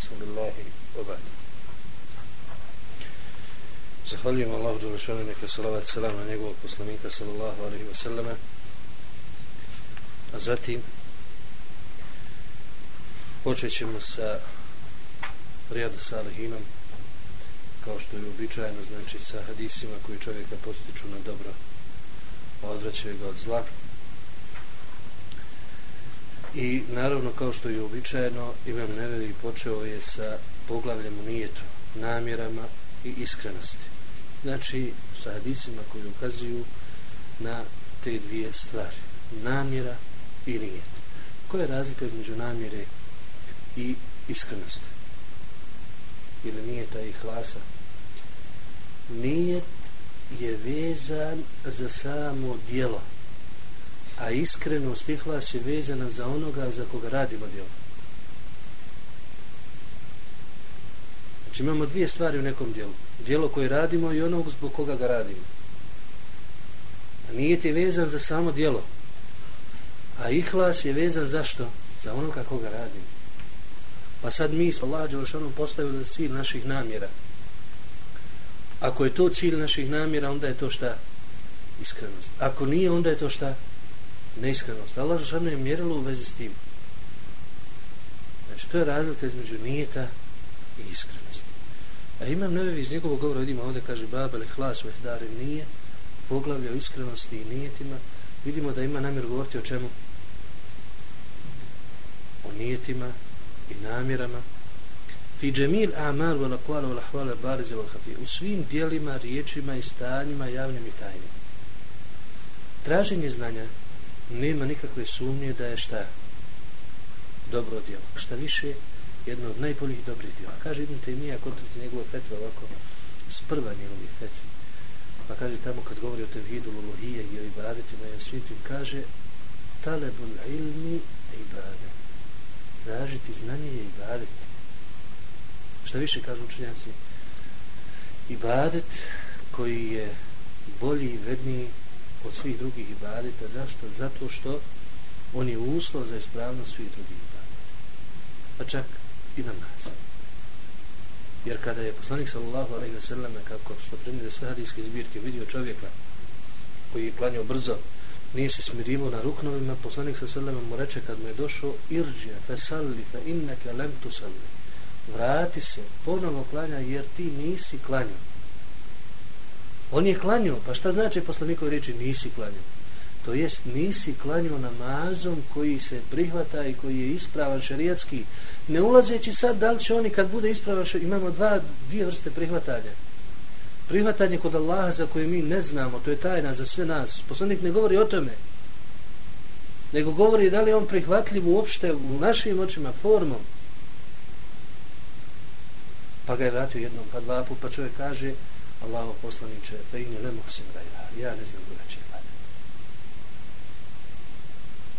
رسول الله Zahvaljujem Allahu Đelešanu, neka salavat salam na njegovog poslanika sallallahu alaihi wa sallame. A zatim počet ćemo sa Rijadu Salihinom kao što je uobičajeno znači sa hadisima koji čovjeka postiču na dobro a odvraćaju ga od zla i naravno kao što je uobičajeno Imam Nevevi počeo je sa poglavljem u nijetu namjerama i iskrenosti. Znači sa hadisima koji ukazuju na te dvije stvari namjera i nijet. Koja je razlika između namjere i iskrenosti? Ili nijeta i hlasa nijet je vezan za samo djelo a iskrenost ihlas je vezana za onoga za koga radimo djelo. znači imamo dvije stvari u nekom djelu. Djelo koje radimo i onog zbog koga ga radimo a nije ti vezan za samo djelo. a ihlas je vezan za što? za onoga koga radimo Pa sad mi smo Allah Đelešanu postavili za cilj naših namjera. Ako je to cilj naših namjera, onda je to šta? Iskrenost. Ako nije, onda je to šta? Neiskrenost. Allah Žešanu je mjerilo u vezi s tim. Znači, to je razlika između nijeta i iskrenosti. A imam nevevi iz njegovog govora, vidimo ovdje kaže Baba li hlas vehdari nije, poglavlja o iskrenosti i nijetima, vidimo da ima namjer govoriti o čemu? O nijetima i namjerama fi džemil amal wal aqwal wal ahwal al bariz wal khafi u svim dijelima, riječima i stanjima javnim i tajnim traženje znanja nema nikakve sumnje da je šta? Dobro djelo. Šta više jedno od najboljih dobrih djela. Kaže Ibn Taymiyyah kontrati njegove fetve ovako sprva njegovi fetve. Pa kaže tamo kad govori o tevhidu lulohije i o ibadetima i o svijetu, kaže talebul ilmi ibadet. Tražiti znanje je ibadet. Šta više kažu učenjaci? Ibadet koji je bolji i vredniji od svih drugih ibadeta. Zašto? Zato što on je uslov za ispravnost svih drugih ibadeta. Pa čak i namaz. Jer kada je poslanik sallallahu alaihi ve sellem kako smo prenili sve hadijske zbirke vidio čovjeka koji je klanjao brzo nije se smirivo na ruknovima, poslanik sa selema mu reče kad mu je došao, irđe, fe salli, fe inneke lem tu salli. Vrati se, ponovo klanja, jer ti nisi klanjao. On je klanio, pa šta znači poslanikove reči nisi klanio? To jest nisi klanio namazom koji se prihvata i koji je ispravan šarijatski. Ne ulazeći sad da li će oni kad bude ispravan šarijatski, imamo dva, dvije vrste prihvatanja prihvatanje kod Allaha za koje mi ne znamo, to je tajna za sve nas. Poslanik ne govori o tome, nego govori da li je on prihvatljiv uopšte u našim očima formom. Pa ga je vratio jednom, pa dva put, pa čovjek kaže, Allaho poslaniče, fe ine le muhsin se ja ne znam drugačije valja.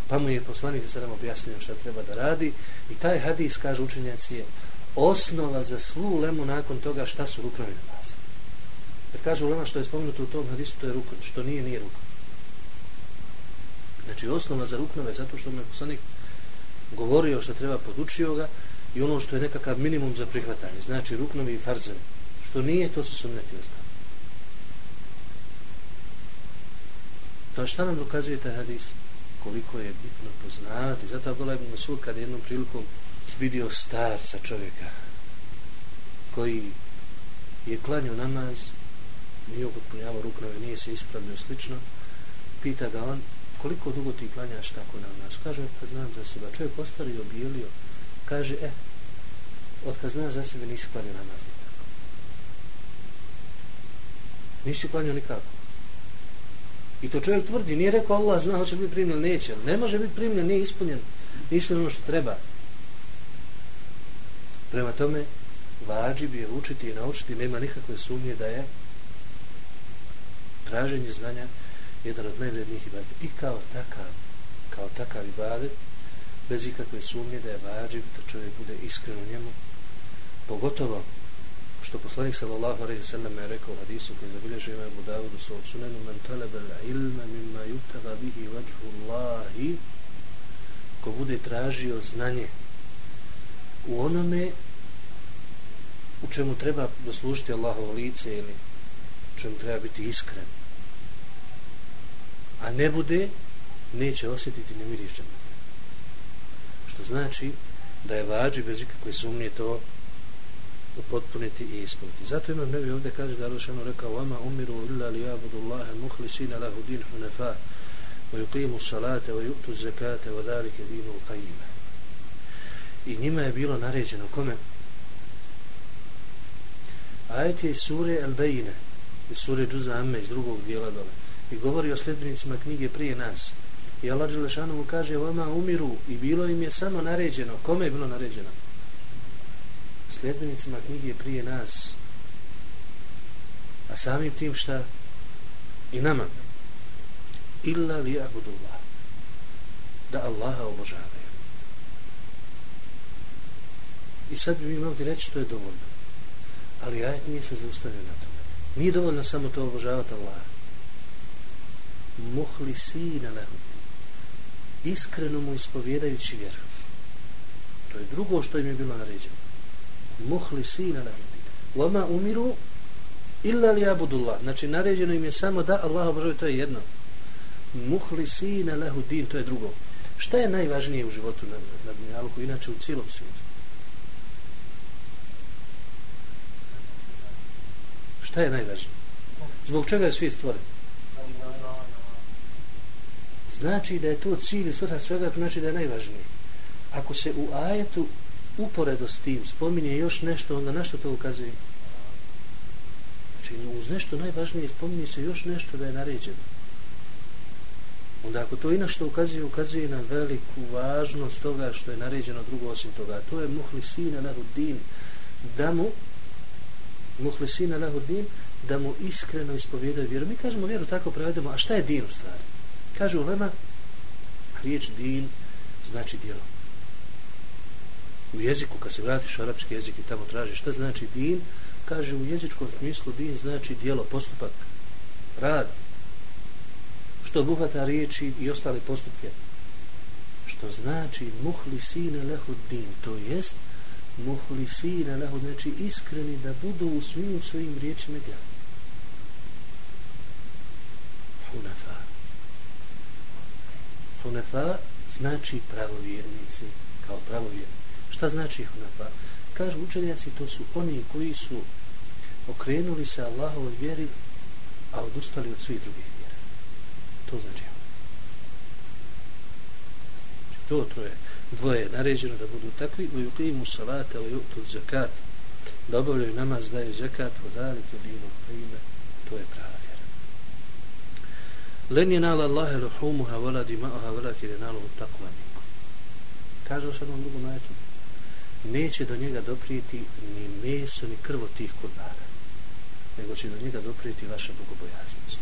Pa mu je poslanik sada objasnio šta treba da radi i taj hadis, kaže učenjaci, je osnova za svu lemu nakon toga šta su ruknovi namaza. Jer kaže ulema što je spomenuto u tom hadisu, to je rukn, što nije, nije rukn. Znači, osnova za ruknove, zato što me poslanik govorio što treba, podučio ga, i ono što je nekakav minimum za prihvatanje. Znači, ruknovi i farzevi. Što nije, to su sunneti ostali. Pa šta nam dokazuje taj hadis? Koliko je bitno poznavati. Zato Abdullah ibn Masud, kad jednom prilikom vidio starca čovjeka, koji je klanio namaz, nije upotpunjavao ruknove, nije se ispravljao slično, pita ga on, koliko dugo ti klanjaš tako namaz? Kaže, pa znam za sebe. Čovjek ostario, bijelio. Kaže, e, od kad znaš za sebe nisi klanio namaz nikako. Nisi klanjao nikako. I to čovjek tvrdi, nije rekao Allah zna hoće biti primljen, neće. Ne može biti primljen, nije ispunjen. Nije ispunjen ono što treba. Prema tome, vađi bi je učiti i naučiti, nema nikakve sumnje da je traženje znanja jedan od najvrednijih ibadeta. I kao takav, kao takav ibadet, bez ikakve sumnje da je vađiv, da čovjek bude iskren u njemu, pogotovo što poslanik sallallahu alejhi ve sellem je rekao u hadisu koji zabilježuje Imam Abu Dawud u svom sunenu men talaba al-ilma mimma yutaba bihi wajhu Allahi ko bude tražio znanje u onome u čemu treba doslužiti Allahovo lice ili u čemu treba biti iskren a ne bude neće osjetiti ne miriš džemata što znači da je vađi bez ikakve sumnje to upotpuniti i ispuniti. Zato imam nevi ovdje kaže da Alšanu rekao vama umiru illa li abudu Allahe muhlisina lahu din hunefa wa yuqimu salate wa yu'tu zekate wa dalike dinu qajime. I njima je bilo naređeno kome? Ajet je iz sure Al-Bejine, iz sure Džuza Amme, iz drugog dijela dole. I govori o sljedbenicima knjige prije nas. I Allah Đelešanu mu kaže, vama umiru i bilo im je samo naređeno. Kome je bilo naređeno? Sljedbenicima knjige prije nas. A samim tim šta? I nama. Illa li abudullah. Da Allaha obožavaju. I sad bi mi mogli reći što je dovoljno. Ali ajet nije se zaustavio na tome. Nije dovoljno samo to obožavati Allaha. Muhlisina lehu. iskreno mu ispovjedajući vjeru. To je drugo što im je bilo naređeno muhlisina sina na umiru illa li abudullah. Znači naređeno im je samo da Allah obožavaju, to je jedno. Muhlisina lehu din, to je drugo. Šta je najvažnije u životu na, na Dunjaluku, inače u cijelom svijetu? Šta je najvažnije? Zbog čega je svijet stvoren? znači da je to cilj i svrha svega, to znači da je najvažnije. Ako se u ajetu uporedo s tim spominje još nešto, onda na što to ukazuje? Znači, uz nešto najvažnije spominje se još nešto da je naređeno. Onda ako to inašto što ukazuje, ukazuje na veliku važnost toga što je naređeno drugo osim toga. To je muhlisina lahudin. Da mu muhlisina lahudin da mu iskreno ispovjedaju vjeru. Mi kažemo vjeru tako prevedemo, a šta je din u stvari? Kaže u Lema, riječ din znači djelo. U jeziku, kad se vratiš arapski jezik i tamo tražiš šta znači din, kaže u jezičkom smislu din znači dijelo, postupak, rad, što obuhvata riječi i ostale postupke. Što znači muhli sine lehu din, to jest muhli sine lehu, znači iskreni da budu u svim svojim riječima djelom. Hunafa. Hunefa znači pravovjernici, kao pravovjernici. Šta znači Hunefa? Kažu učenjaci, to su oni koji su okrenuli se Allahovoj vjeri, a odustali od svih drugih vjera. To znači, znači To troje. Dvoje je naređeno da budu takvi, u yuqimu salata, u yuqtu zakat, da obavljaju namaz, daju zakat, vodalik, odinu, prime, to je pravo. Len je nala Allahe luhumuha vola dima'uha, vola kjer je takva nikom. Kaže u jednom drugom ajetu, neće do njega doprijeti ni meso, ni krvo tih kurbana, nego će do njega doprijeti vaša bogobojaznost.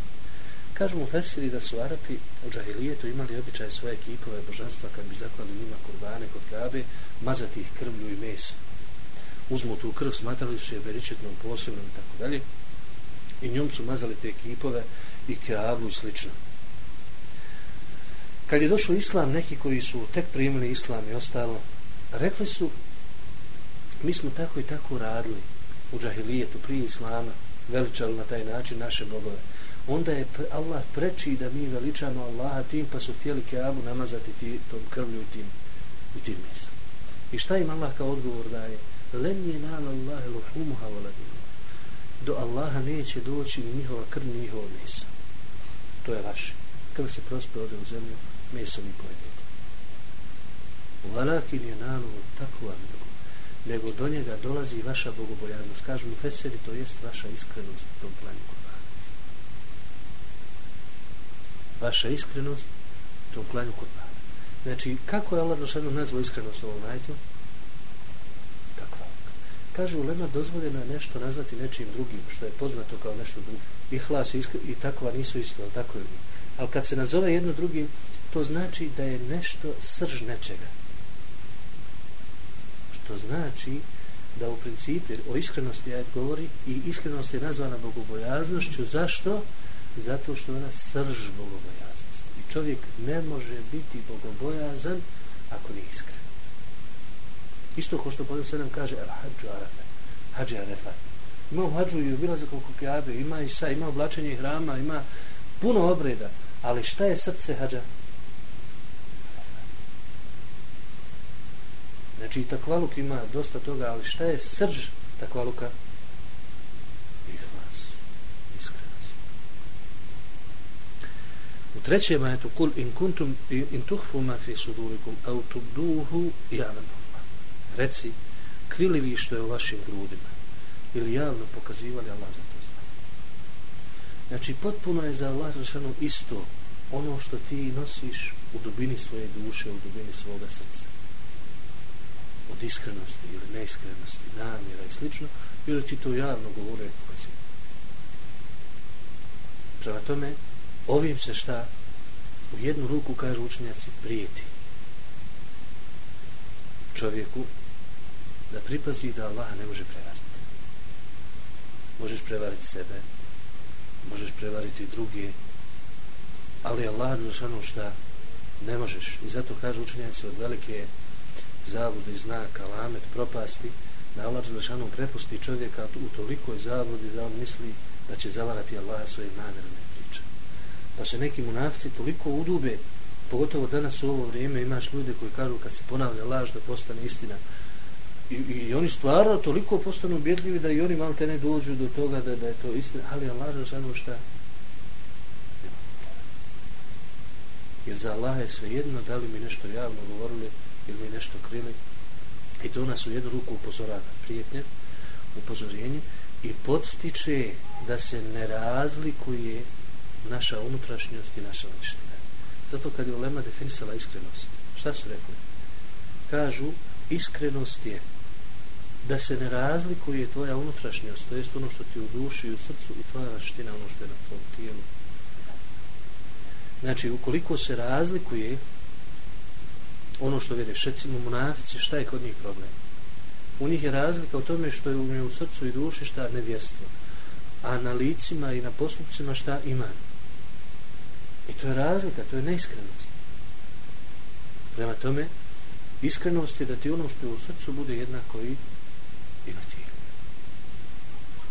Kažu mu Fesiri da su Arapi u džahilijetu imali običaj svoje kipove božanstva kad bi zaklali njima kurbane kod Kabe, mazati ih krvlju i mesom. Uzmu tu krv, smatrali su je beričetnom posebnom i tako dalje. I njom su mazali te kipove i Kabu i slično. Kad je došao islam, neki koji su tek primili islam i ostalo, rekli su, mi smo tako i tako radili u džahilijetu prije islama, veličali na taj način naše bogove. Onda je Allah preči da mi veličamo Allaha tim, pa su htjeli Keabu namazati ti, tom krvlju i tim, i tim mislim. I šta im Allah kao odgovor daje? Len je nal Allahe luhumuha voladinu. Do Allaha neće doći ni njihova krv, ni njihova misa to je vaše. Kada se prospe ode u zemlju, meso mi pojedete. Walakin je nalogu takva minu nego do njega dolazi vaša bogobojaznost. Kažu mu feseri, to jest vaša iskrenost u tom planu kurbana. Vaša iskrenost u tom planu kurbana. Znači, kako je Allah došadno nazvao iskrenost u ovom najtu? Takva. Kaže, u Lema dozvoljeno je nešto nazvati nečim drugim, što je poznato kao nešto drugo ihlas i takva nisu isto, tako je. Ali kad se nazove jedno drugim, to znači da je nešto srž nečega. Što znači da u principu o iskrenosti ajet govori i iskrenost je nazvana bogobojaznošću. Zašto? Zato što ona srž bogobojaznosti. I čovjek ne može biti bogobojazan ako nije iskren. Isto ko što podan se nam kaže El hađu arafe. hađe Arefat. Ima u hađu i obilazak oko Kjabe, ima i sa, ima oblačenje hrama, ima puno obreda, ali šta je srce hađa? Znači i takvaluk ima dosta toga, ali šta je srž takvaluka? Ihlas, iskrenost. U trećem ajetu, kul in kuntum in tuhfu ma fi sudurikum, au tubduhu javno. Reci, krili vi što je u vašim grudima ili javno pokazivali Allah za to zna. Znači, potpuno je za Allah zašano isto ono što ti nosiš u dubini svoje duše, u dubini svoga srca. Od iskrenosti ili neiskrenosti, namjera i slično, ili ti to javno govore i pokazuju. Prema tome, ovim se šta u jednu ruku kažu učenjaci prijeti čovjeku da pripazi da Allah ne može prevariti. Možeš prevariti sebe, možeš prevariti druge, ali Allah je ono šta ne možeš. I zato kažu učenjaci od velike zavude znak, znaka, propasti, da Allah Đelešanu prepusti čovjeka u tolikoj zavodi da on misli da će zavarati Allah svoje namjerne priče. Pa se neki munafici toliko udube, pogotovo danas u ovo vrijeme imaš ljude koji kažu kad se ponavlja laž da postane istina, I, i oni stvarno toliko postanu ubjedljivi da i oni malo te ne dođu do toga da, da je to istina, ali Allah Đelešanu šta? Jer za Allah je svejedno da li mi nešto javno govorili ili mi nešto krili. I to nas u jednu ruku upozorava prijetnje, upozorenje i podstiče da se ne razlikuje naša unutrašnjost i naša liština. Zato kad je Ulema definisala iskrenost, šta su rekli? Kažu, iskrenost je da se ne razlikuje tvoja unutrašnjost, to jest ono što ti u duši i u srcu i tvoja vrština, ono što je na tvom tijelu. Znači, ukoliko se razlikuje ono što vjeruješ. recimo munafici, šta je kod njih problem? U njih je razlika u tome što je u, u srcu i duši šta nevjerstvo, a na licima i na postupcima šta ima. I to je razlika, to je neiskrenost. Prema tome, iskrenost je da ti ono što je u srcu bude jednako i imati.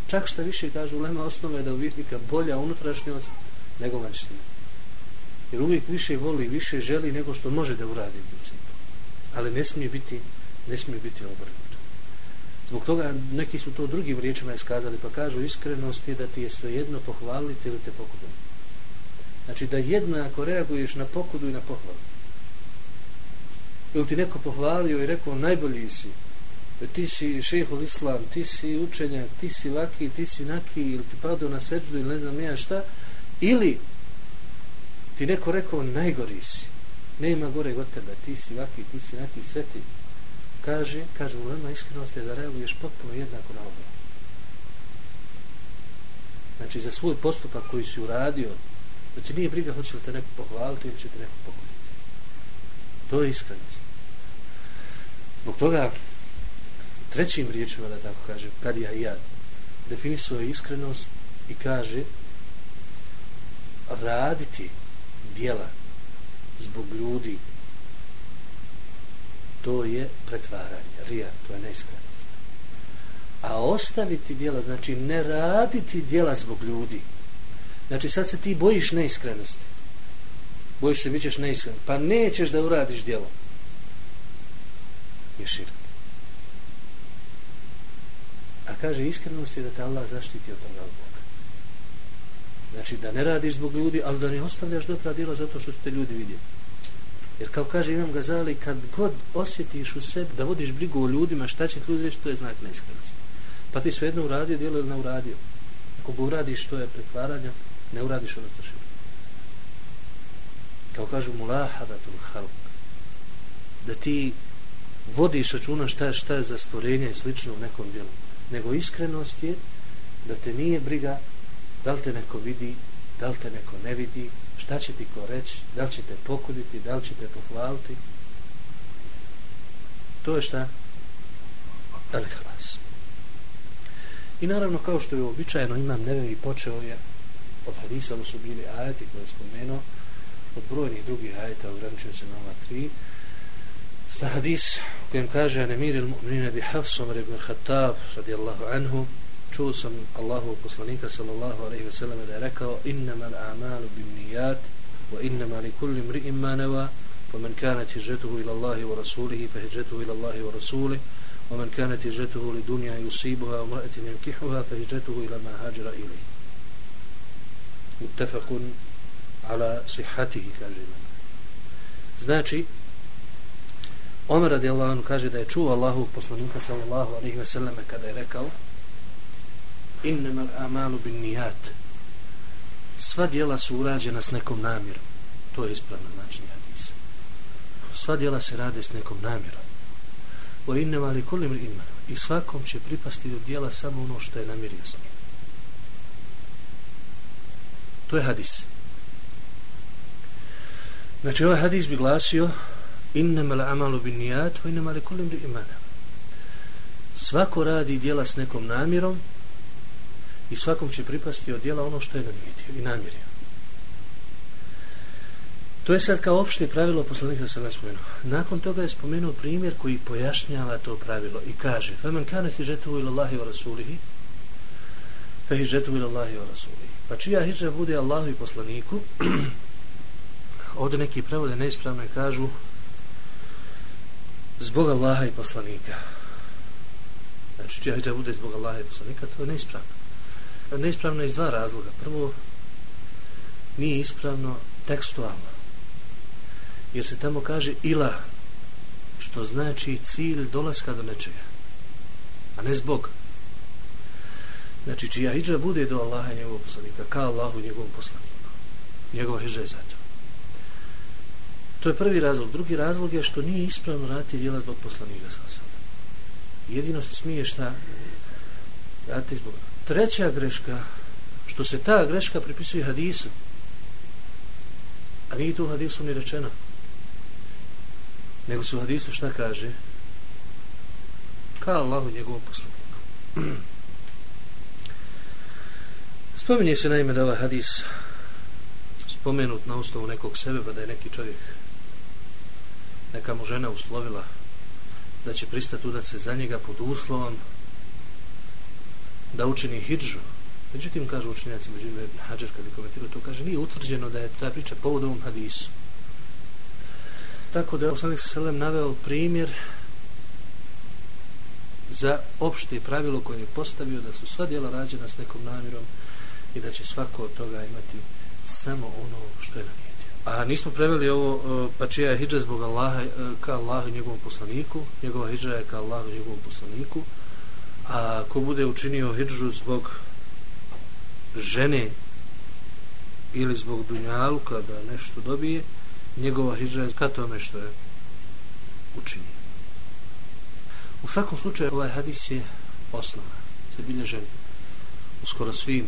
Čak što više kažu, lema osnova je da u vjernika bolja unutrašnjost nego vanština. Jer uvijek više voli, više želi nego što može da uradi u principu. Ali ne smije biti, ne smije biti obrnuto. Zbog toga neki su to drugim riječima iskazali, pa kažu iskrenost je da ti je svejedno pohvaliti ili te pokudom. Znači da jednako reaguješ na pokudu i na pohvalu. Ili ti neko pohvalio i rekao najbolji si, ti si šehol islam, ti si učenjak, ti si vaki, ti si naki, ili ti padu na seđu ili ne znam ja šta, ili ti neko rekao najgori si, nema gore od tebe, ti si vaki, ti si naki, sve ti. Kaže, kaže, u lema iskrenost je da reaguješ potpuno jednako na ovo. Znači, za svoj postupak koji si uradio, znači nije briga hoće li te neko pohvaliti ili će te neko pokoriti. To je iskrenost. Zbog toga, trećim riječima da tako kaže kad ja i ja definisuje iskrenost i kaže raditi dijela zbog ljudi to je pretvaranje rija, to je neiskrenost. A ostaviti dijela znači ne raditi dijela zbog ljudi. Znači sad se ti bojiš neiskrenosti. Bojiš se bit ćeš neiskren. Pa nećeš da uradiš dijelo je širk. A kaže iskrenost je da te Allah zaštiti od toga. Boga. Znači da ne radiš zbog ljudi, ali da ne ostavljaš dobra djela zato što su te ljudi vidjeli. Jer kao kaže Imam Gazali, kad god osjetiš u sebi da vodiš brigu o ljudima, šta će ljudi reći, to je znak neiskrenosti. Pa ti svejedno uradio djelo ili ne uradio. Ako ga uradiš, to je pretvaranja, ne uradiš ono što širo. Kao kažu mulahadatul halk, da ti vodiš računa šta, šta je za stvorenje i slično u nekom djelu nego iskrenost je da te nije briga da li te neko vidi, da li te neko ne vidi, šta će ti ko reći, da li će te pokuditi, da li će te pohvaliti. To je šta? Al-Hlas. I naravno, kao što je uobičajeno, imam nevevi počeo je od hadisa, ovo su bili ajati koje je spomenuo, od brojnih drugih ajeta ograničio se na ova tri. Sta hadis kojem kaže Anemir il-Mu'minina bi Hafsom ibn Khattab radijallahu anhu čuo sam Allahu poslanika sallallahu alejhi ve selleme da je rekao innamal a'malu bin niyat wa innama li kulli imrin ma nawa wa man kanat hijratuhu ila Allahi wa rasulihi fa hijratuhu ila Allahi wa rasulihi wa man kanat hijratuhu li dunya yusibuha wa ra'atin yankihuha fa hijratuhu ila ma hajara ilayhi. Muttafaqun ala sihhatihi kaže znači Omer radijallahu anhu kaže da je čuo Allahu poslanika sallallahu alejhi ve selleme kada je rekao innamal a'malu binniyat. Sva djela su urađena s nekom namjerom. To je ispravno način hadisa. Sva djela se rade s nekom namjerom. Wa innama li kulli imrin i svakom će pripasti od djela samo ono što je namjerio s njim. To je hadis. Znači ovaj hadis bi glasio innama la amalu bin nijat wa innama li kulli imrin svako radi djela s nekom namjerom i svakom će pripasti od djela ono što je namijetio i namjerio. To je sad kao opšte pravilo poslanika se ne spomenuo. Nakon toga je spomenuo primjer koji pojašnjava to pravilo i kaže فَمَنْ كَانَتِ جَتُهُ إِلَى اللَّهِ وَرَسُولِهِ فَهِ جَتُهُ إِلَى اللَّهِ وَرَسُولِهِ Pa čija hijđa bude Allahu i poslaniku ovdje neki prevode neispravno kažu zbog Allaha i poslanika. Znači čija hijđa bude zbog Allaha i poslanika, to je neispravno neispravno iz dva razloga. Prvo, nije ispravno tekstualno. Jer se tamo kaže ila, što znači cilj dolaska do nečega. A ne zbog. Znači, čija hijđa bude do Allaha i njegovog poslanika, ka Allahu i njegovom poslaniku. Njegova hijđa je zato. To je prvi razlog. Drugi razlog je što nije ispravno raditi djela zbog poslanika. sa Jedino se smije šta raditi zbog treća greška što se ta greška pripisuje hadisu a nije tu hadisu ni rečeno nego su hadisu šta kaže? Ka Allahu njegovom poslaniku. Spominje se naime da ovaj hadis spomenut na osnovu nekog sebeba da je neki čovjek neka mu žena uslovila da će pristati udat se za njega pod uslovom da učini hijđu. Međutim, kažu učenjaci, međutim, Hadžar kad je komentirao to, kaže, nije utvrđeno da je ta priča povod ovom hadisu. Tako da je Osanik Selem naveo primjer za opšte pravilo koje je postavio da su sva djela rađena s nekom namjerom i da će svako od toga imati samo ono što je namijetio. A nismo preveli ovo, e, pa čija je hijđa zbog Allaha, e, ka Allahu i njegovom poslaniku, njegova hijđa je ka Allahu i njegovom poslaniku, a ko bude učinio hijđu zbog žene ili zbog dunjaluka da nešto dobije njegova hijđa je ka tome što je učinio. U svakom slučaju ovaj hadis je osnova zabilježen u skoro svim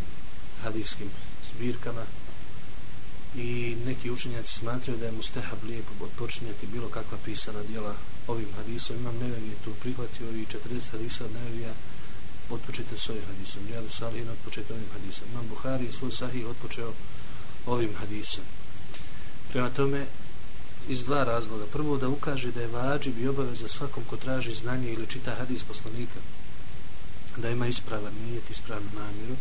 hadijskim zbirkama i neki učenjaci smatraju da je mustahab lijepo odpočinjati bilo kakva pisana dijela ovim hadisom. Imam nevevi tu prihvatio i 40 hadisa od nevevija odpočete s ovim hadisom. Rijal Salihin odpočete ovim hadisom. Imam Buhari i svoj sahih odpočeo ovim hadisom. Prema tome, iz dva razloga. Prvo, da ukaže da je vađib i obaveza svakom ko traži znanje ili čita hadis poslanika, da ima ispravan nijet, ispravan namjeru.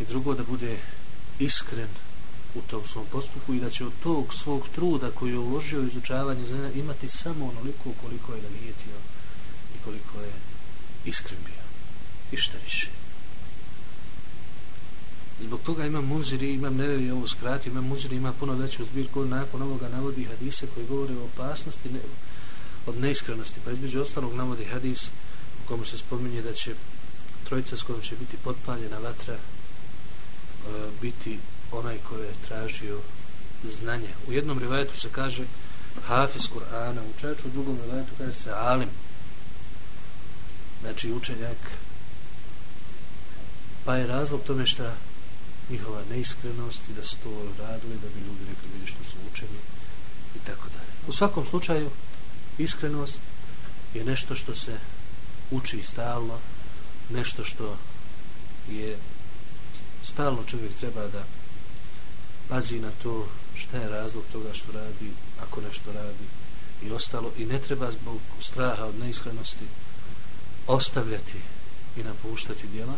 I drugo, da bude iskren u tom svom postupku i da će od tog svog truda koji je uložio izučavanje znanja imati samo onoliko koliko je da i koliko je iskren bio i šta više. Zbog toga imam muziri, imam nevevi ovo skrati, imam muziri, ima puno veću zbirku, nakon ovoga navodi hadise koji govore o opasnosti ne, od neiskrenosti. Pa između ostalog navodi hadis u komu se spominje da će trojica s kojom će biti potpaljena vatra e, biti onaj ko je tražio znanje. U jednom rivajetu se kaže Hafiz Kur'ana učač, u drugom rivajetu kaže se Alim. Znači učenjak Pa je razlog tome što njihova neiskrenost i da su to radili da bi ljudi rekli vidi što su učeni i tako dalje. U svakom slučaju iskrenost je nešto što se uči stalno, nešto što je stalno čovjek treba da pazi na to šta je razlog toga što radi, ako nešto radi i ostalo. I ne treba zbog straha od neiskrenosti ostavljati i napuštati djela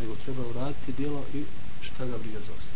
nego treba uraditi djelo i šta ga briga za ostalo.